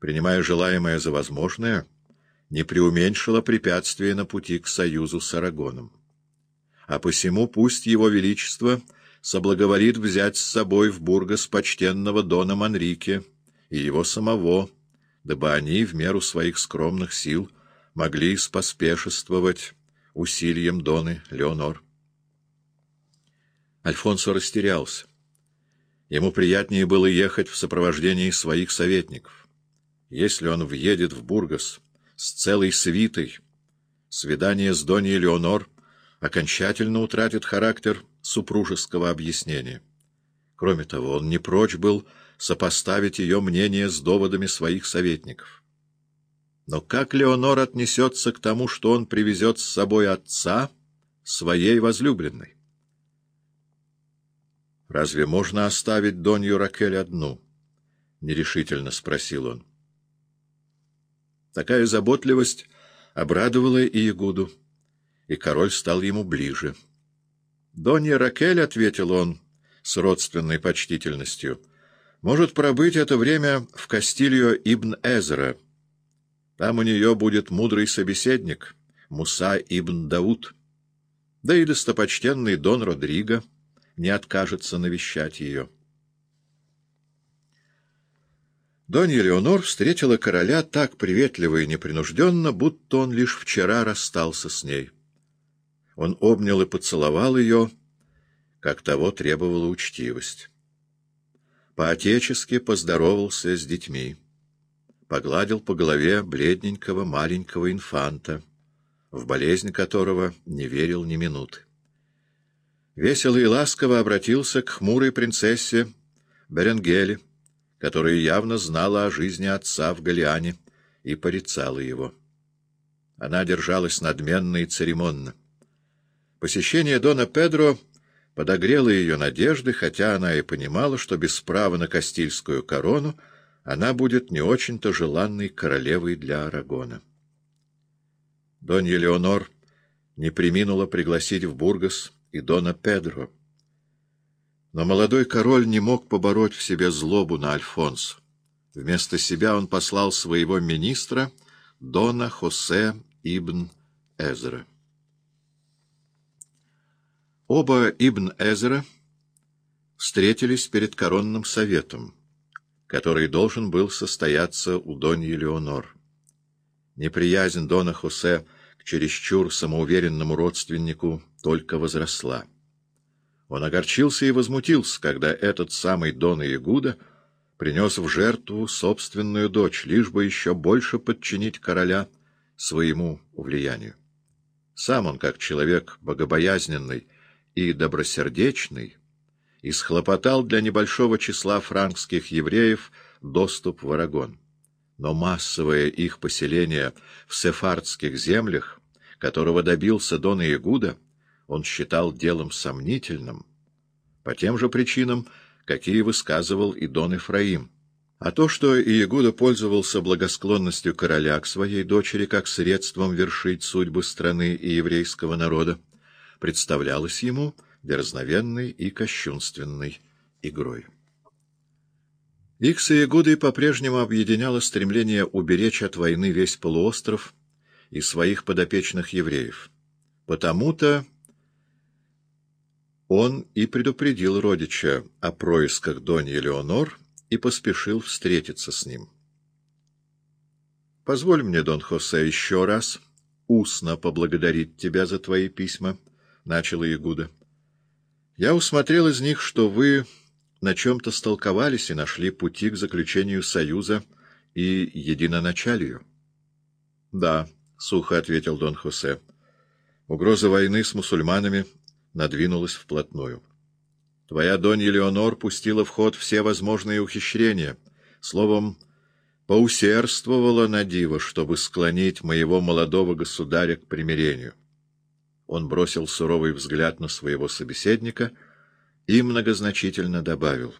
принимая желаемое за возможное, не преуменьшила препятствия на пути к союзу с Арагоном. А посему пусть его величество соблаговорит взять с собой в Бургас почтенного Дона Манрике и его самого, дабы они, в меру своих скромных сил, могли споспешествовать усилием Доны Леонор. Альфонсо растерялся. Ему приятнее было ехать в сопровождении своих советников. Если он въедет в Бургас с целой свитой, свидание с Доней Леонор окончательно утратит характер супружеского объяснения. Кроме того, он не прочь был сопоставить ее мнение с доводами своих советников. Но как Леонор отнесется к тому, что он привезет с собой отца своей возлюбленной? «Разве можно оставить Донью Ракель одну?» — нерешительно спросил он. Такая заботливость обрадовала и Ягуду, и король стал ему ближе. «Донья Ракель», — ответил он с родственной почтительностью, — «может пробыть это время в Кастильо Ибн Эзера. Там у нее будет мудрый собеседник, Муса Ибн Дауд, да и достопочтенный Дон Родриго» не откажется навещать ее. Донья Леонор встретила короля так приветливо и непринужденно, будто он лишь вчера расстался с ней. Он обнял и поцеловал ее, как того требовала учтивость. По-отечески поздоровался с детьми. Погладил по голове бледненького маленького инфанта, в болезнь которого не верил ни минуты весело и ласково обратился к хмурой принцессе Беренгеле, которая явно знала о жизни отца в Галиане и порицала его. Она держалась надменно и церемонно. Посещение Дона Педро подогрело ее надежды, хотя она и понимала, что без права на Кастильскую корону она будет не очень-то желанной королевой для Арагона. Донья Леонор не приминула пригласить в Бургас и Дона Педро. Но молодой король не мог побороть в себе злобу на Альфонсо. Вместо себя он послал своего министра Дона Хосе Ибн Эзера. Оба Ибн Эзера встретились перед коронным советом, который должен был состояться у Доньи Леонор. Неприязнь Дона Хосе к чересчур самоуверенному родственнику только возросла. Он огорчился и возмутился, когда этот самый Дон Иегуда принес в жертву собственную дочь, лишь бы еще больше подчинить короля своему влиянию. Сам он, как человек богобоязненный и добросердечный, исхлопотал для небольшого числа франкских евреев доступ в Арагон. Но массовое их поселение в сефардских землях, которого добился Дон Иегуда, он считал делом сомнительным, по тем же причинам, какие высказывал и Дон Ефраим. А то, что Иегуда пользовался благосклонностью короля к своей дочери как средством вершить судьбы страны и еврейского народа, представлялось ему дерзновенной и кощунственной игрой. Их с Иегудой по-прежнему объединяло стремление уберечь от войны весь полуостров и своих подопечных евреев. Потому-то он и предупредил родича о происках Доньи Леонор и поспешил встретиться с ним. «Позволь мне, Дон Хосе, еще раз устно поблагодарить тебя за твои письма», — начала Ягуда. «Я усмотрел из них, что вы на чем-то столковались и нашли пути к заключению союза и единоначалию». «Да», — сухо ответил Дон Хосе, — «угроза войны с мусульманами надвинулась вплотную. Твоя Донья Леонор пустила в ход все возможные ухищрения, словом, поусердствовала на диво, чтобы склонить моего молодого государя к примирению. Он бросил суровый взгляд на своего собеседника и многозначительно добавил.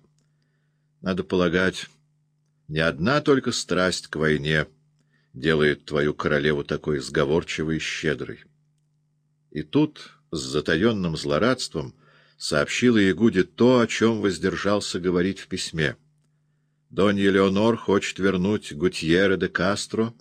Надо полагать, не одна только страсть к войне делает твою королеву такой сговорчивой и щедрой. И тут с затаенным злорадством сообщила Ягуде то, о чем воздержался говорить в письме. Донья Леонор хочет вернуть Гутьерре де Кастро